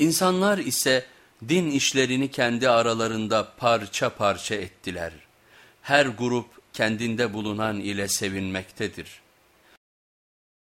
İnsanlar ise din işlerini kendi aralarında parça parça ettiler. Her grup kendinde bulunan ile sevinmektedir.